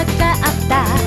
あったあった」